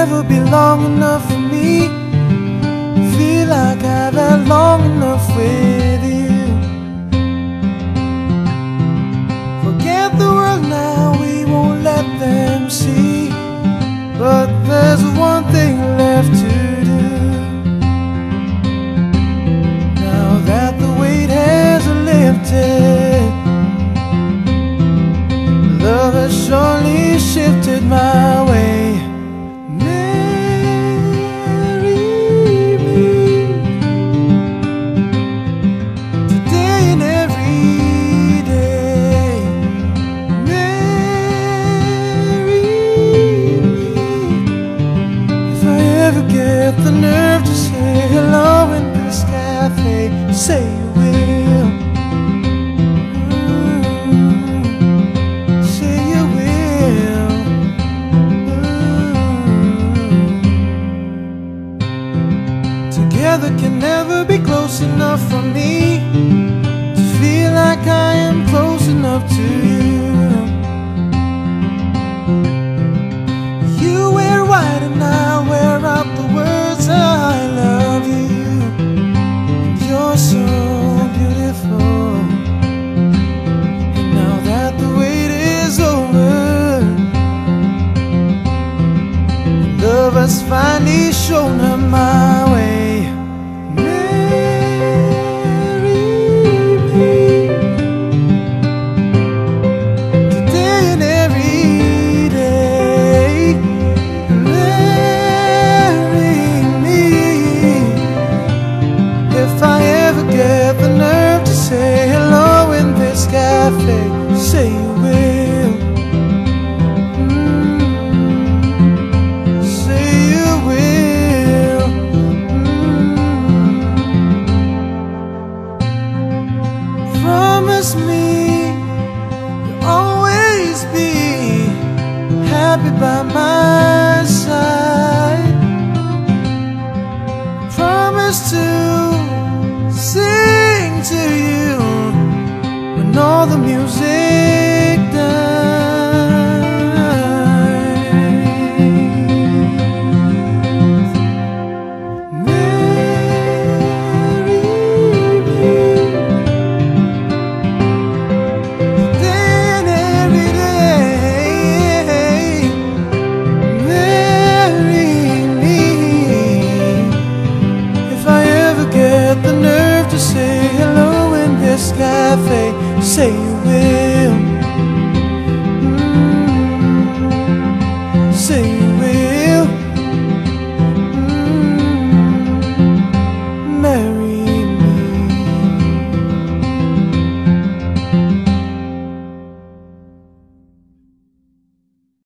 never be long enough for me. Feel like I've had long enough with you. Forget the world now, we won't let them see. But there's one thing left to do. Now that the weight has lifted, love has surely shifted my way. Get the nerve to say hello in this cafe. Say you will. Mm, say you will. Mm. Together can never be close enough for me to feel like I am close enough to. You love has finally shown her my me you'll always be happy by my side. Cafe, say you will. Say you will.